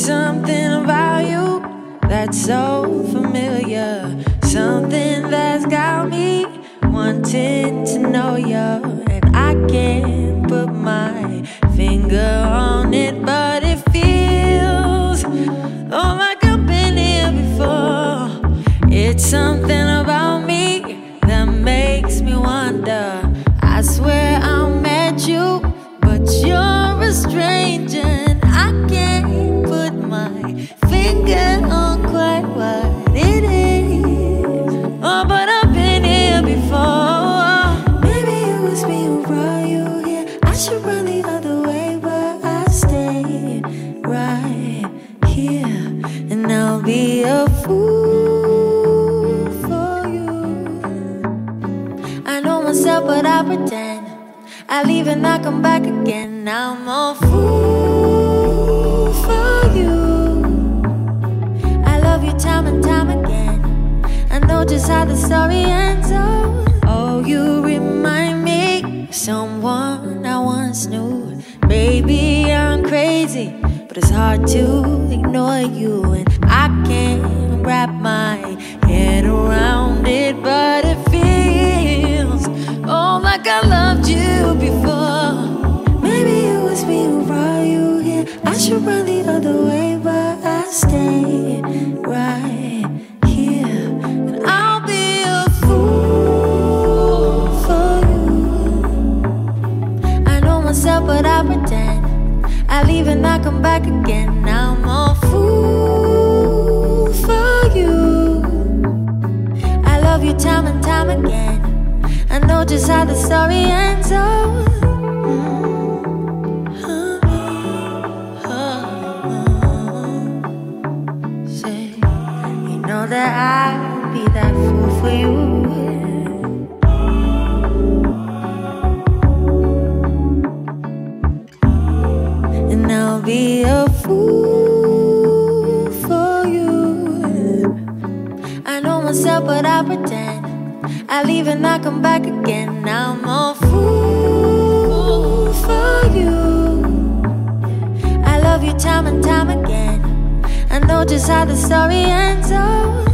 something about you that's so familiar. Something that's got me wanting to know you, and I can't. Oh, but I've been here before. Maybe it was me who brought you here. I should run the other way, but I stay right here, and I'll be a fool for you. I know myself, but I pretend. I leave and I come back again. I'm a fool Oh, you remind me of someone I once knew. Baby, I'm crazy, but it's hard to ignore you. And I can't wrap my I leave and I come back again. I'm a fool for you. I love you time and time again. I know just how the story ends. Oh. Say, you know that I'll be that fool for you. I'll be a fool for you. I know myself, but I pretend. I leave and I come back again. I'm a fool for you. I love you time and time again. I know just how the story ends. Oh.